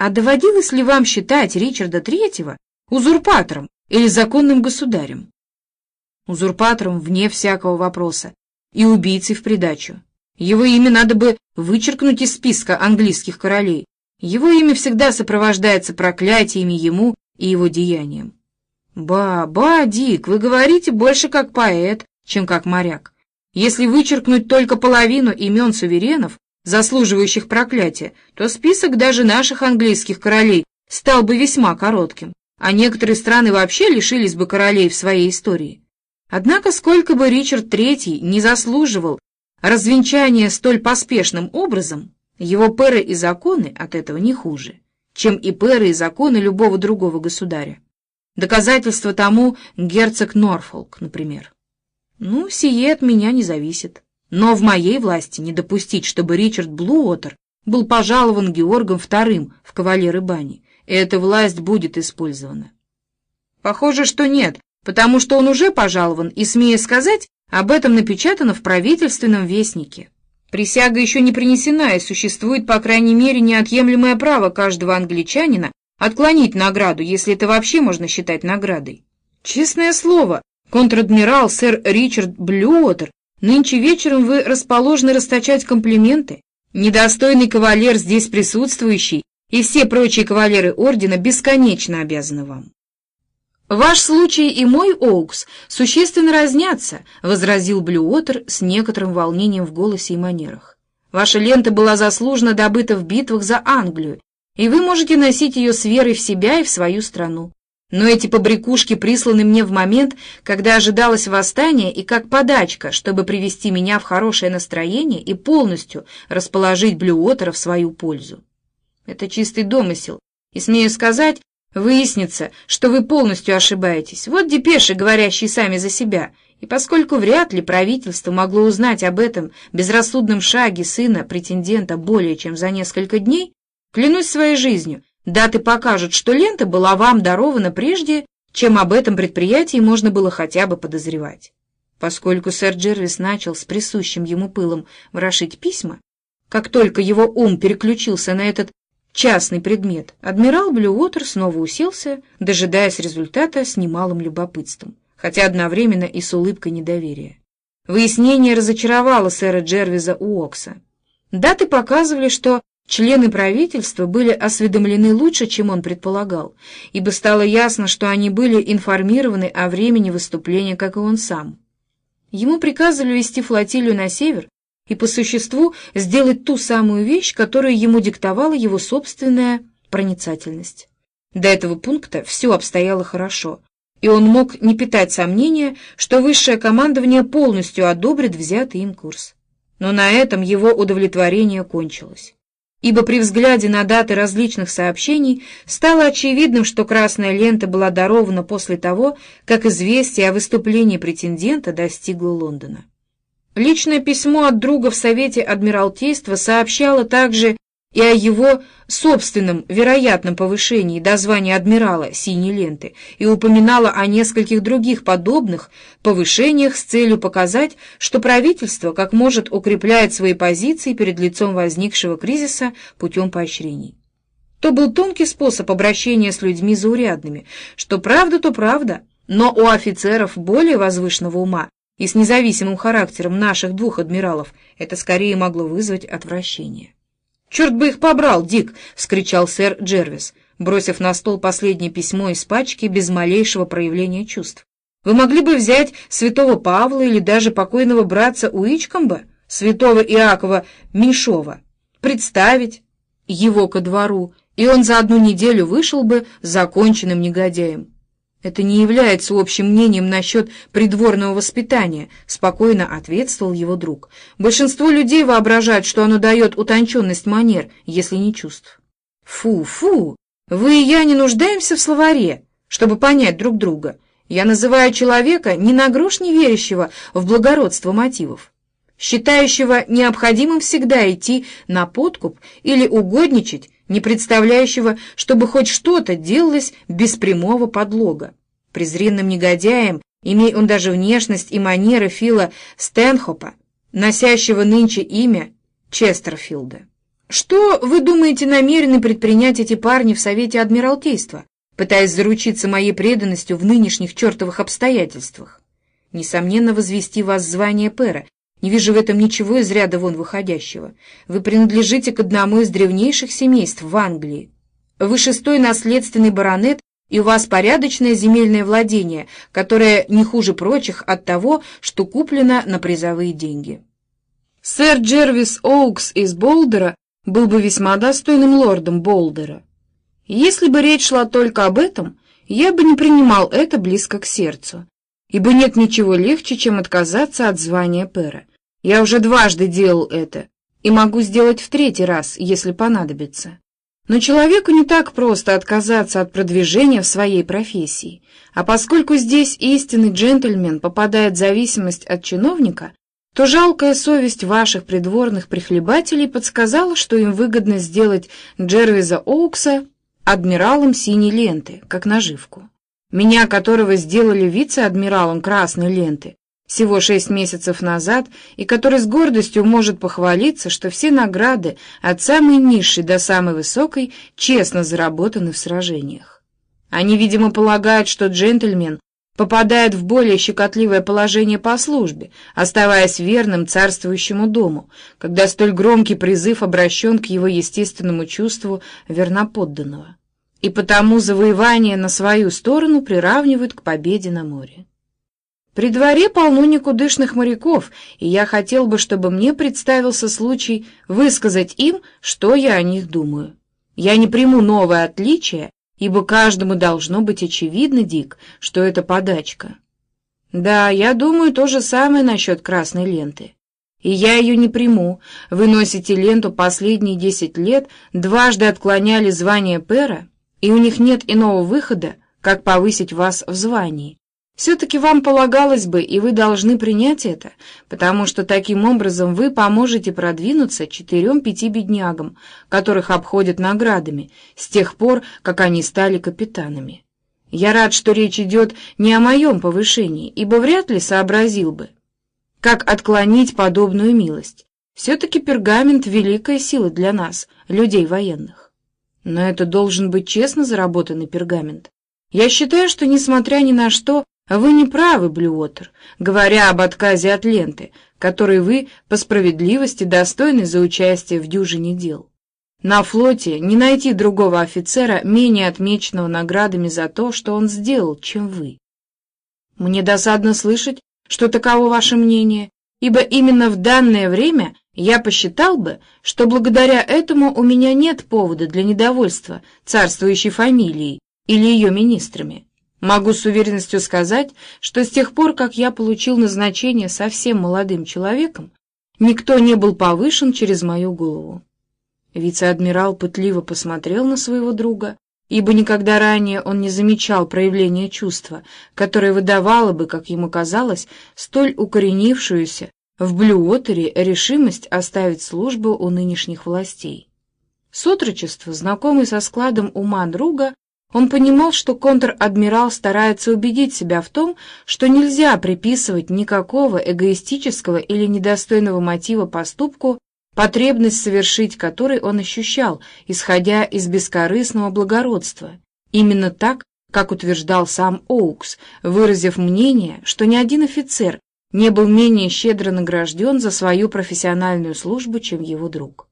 А доводилось ли вам считать Ричарда Третьего узурпатором или законным государем? Узурпатором вне всякого вопроса и убийцей в придачу. Его имя надо бы вычеркнуть из списка английских королей. Его имя всегда сопровождается проклятиями ему и его деяниям. «Ба, ба, Дик, вы говорите больше как поэт, чем как моряк. Если вычеркнуть только половину имен суверенов, заслуживающих проклятия, то список даже наших английских королей стал бы весьма коротким, а некоторые страны вообще лишились бы королей в своей истории. Однако, сколько бы Ричард III не заслуживал развенчания столь поспешным образом, его пэры и законы от этого не хуже, чем и пэры и законы любого другого государя. Доказательство тому герцог Норфолк, например. Ну, сие от меня не зависит. Но в моей власти не допустить, чтобы Ричард Блуотер был пожалован Георгом II в кавалеры бани, эта власть будет использована. Похоже, что нет, потому что он уже пожалован, и, смею сказать, об этом напечатано в правительственном вестнике. Присяга еще не принесена, и существует, по крайней мере, неотъемлемое право каждого англичанина отклонить награду, если это вообще можно считать наградой. Честное слово, контр-адмирал сэр Ричард Блюотер Нынче вечером вы расположены расточать комплименты. Недостойный кавалер здесь присутствующий и все прочие кавалеры ордена бесконечно обязаны вам. «Ваш случай и мой, Оукс, существенно разнятся», — возразил Блюотер с некоторым волнением в голосе и манерах. «Ваша лента была заслуженно добыта в битвах за Англию, и вы можете носить ее с верой в себя и в свою страну. Но эти побрякушки присланы мне в момент, когда ожидалось восстание и как подачка, чтобы привести меня в хорошее настроение и полностью расположить Блюотера в свою пользу. Это чистый домысел, и, смею сказать, выяснится, что вы полностью ошибаетесь. Вот депеши, говорящие сами за себя, и поскольку вряд ли правительство могло узнать об этом безрассудном шаге сына претендента более чем за несколько дней, клянусь своей жизнью, Даты покажут, что лента была вам дарована прежде, чем об этом предприятии можно было хотя бы подозревать. Поскольку сэр Джервис начал с присущим ему пылом ворошить письма, как только его ум переключился на этот частный предмет, адмирал Блюотер снова уселся, дожидаясь результата с немалым любопытством, хотя одновременно и с улыбкой недоверия. Выяснение разочаровало сэра Джервиза Уокса. Даты показывали, что Члены правительства были осведомлены лучше, чем он предполагал, ибо стало ясно, что они были информированы о времени выступления, как и он сам. Ему приказывали вести флотилию на север и по существу сделать ту самую вещь, которую ему диктовала его собственная проницательность. До этого пункта все обстояло хорошо, и он мог не питать сомнения, что высшее командование полностью одобрит взятый им курс. Но на этом его удовлетворение кончилось ибо при взгляде на даты различных сообщений стало очевидным, что красная лента была дарована после того, как известие о выступлении претендента достигло Лондона. Личное письмо от друга в Совете Адмиралтейства сообщало также и о его собственном вероятном повышении до звания адмирала синей ленты и упоминала о нескольких других подобных повышениях с целью показать, что правительство как может укрепляет свои позиции перед лицом возникшего кризиса путем поощрений. То был тонкий способ обращения с людьми заурядными, что правда, то правда, но у офицеров более возвышенного ума и с независимым характером наших двух адмиралов это скорее могло вызвать отвращение. «Черт бы их побрал, Дик!» — вскричал сэр Джервис, бросив на стол последнее письмо из пачки без малейшего проявления чувств. «Вы могли бы взять святого Павла или даже покойного братца Уичкомба, святого Иакова Меньшова, представить его ко двору, и он за одну неделю вышел бы законченным негодяем. Это не является общим мнением насчет придворного воспитания, спокойно ответствовал его друг. Большинство людей воображают, что оно дает утонченность манер, если не чувств. Фу, фу, вы и я не нуждаемся в словаре, чтобы понять друг друга. Я называю человека ни на грош не верящего в благородство мотивов, считающего необходимым всегда идти на подкуп или угодничать, не представляющего, чтобы хоть что-то делалось без прямого подлога. Презренным негодяем, имея он даже внешность и манеры Фила Стэнхопа, носящего нынче имя Честерфилда. Что, вы думаете, намерены предпринять эти парни в Совете Адмиралтейства, пытаясь заручиться моей преданностью в нынешних чертовых обстоятельствах? Несомненно, возвести вас звание пэра. Не вижу в этом ничего из ряда вон выходящего. Вы принадлежите к одному из древнейших семейств в Англии. Вы шестой наследственный баронет, и у вас порядочное земельное владение, которое не хуже прочих от того, что куплено на призовые деньги. Сэр Джервис Оукс из Болдера был бы весьма достойным лордом Болдера. Если бы речь шла только об этом, я бы не принимал это близко к сердцу, ибо нет ничего легче, чем отказаться от звания пэра. Я уже дважды делал это и могу сделать в третий раз, если понадобится. Но человеку не так просто отказаться от продвижения в своей профессии, а поскольку здесь истинный джентльмен попадает в зависимость от чиновника, то жалкая совесть ваших придворных прихлебателей подсказала, что им выгодно сделать Джервиза Оукса адмиралом синей ленты, как наживку. Меня, которого сделали вице-адмиралом красной ленты всего шесть месяцев назад, и который с гордостью может похвалиться, что все награды от самой низшей до самой высокой честно заработаны в сражениях. Они, видимо, полагают, что джентльмен попадает в более щекотливое положение по службе, оставаясь верным царствующему дому, когда столь громкий призыв обращен к его естественному чувству верноподданного. И потому завоевание на свою сторону приравнивают к победе на море. При дворе полно никудышных моряков, и я хотел бы, чтобы мне представился случай высказать им, что я о них думаю. Я не приму новое отличие ибо каждому должно быть очевидно, Дик, что это подачка. Да, я думаю то же самое насчет красной ленты. И я ее не приму. Вы носите ленту последние десять лет, дважды отклоняли звание пера, и у них нет иного выхода, как повысить вас в звании. Все-таки вам полагалось бы, и вы должны принять это, потому что таким образом вы поможете продвинуться четырем-пяти беднягам, которых обходят наградами, с тех пор, как они стали капитанами. Я рад, что речь идет не о моем повышении, ибо вряд ли сообразил бы, как отклонить подобную милость. Все-таки пергамент — великая сила для нас, людей военных. Но это должен быть честно заработанный пергамент. Я считаю, что, несмотря ни на что, вы не правы, Блюотер, говоря об отказе от ленты, которой вы по справедливости достойны за участие в дюжине дел. На флоте не найти другого офицера, менее отмеченного наградами за то, что он сделал, чем вы. Мне досадно слышать, что таково ваше мнение, ибо именно в данное время я посчитал бы, что благодаря этому у меня нет повода для недовольства царствующей фамилией или ее министрами. Могу с уверенностью сказать, что с тех пор, как я получил назначение совсем молодым человеком, никто не был повышен через мою голову. Вице-адмирал пытливо посмотрел на своего друга, ибо никогда ранее он не замечал проявления чувства, которое выдавало бы, как ему казалось, столь укоренившуюся в Блюотере решимость оставить службу у нынешних властей. Сотрудничество, знакомый со складом ума друга, он понимал, что контр-адмирал старается убедить себя в том, что нельзя приписывать никакого эгоистического или недостойного мотива поступку, потребность совершить который он ощущал, исходя из бескорыстного благородства. Именно так, как утверждал сам Оукс, выразив мнение, что ни один офицер не был менее щедро награжден за свою профессиональную службу, чем его друг.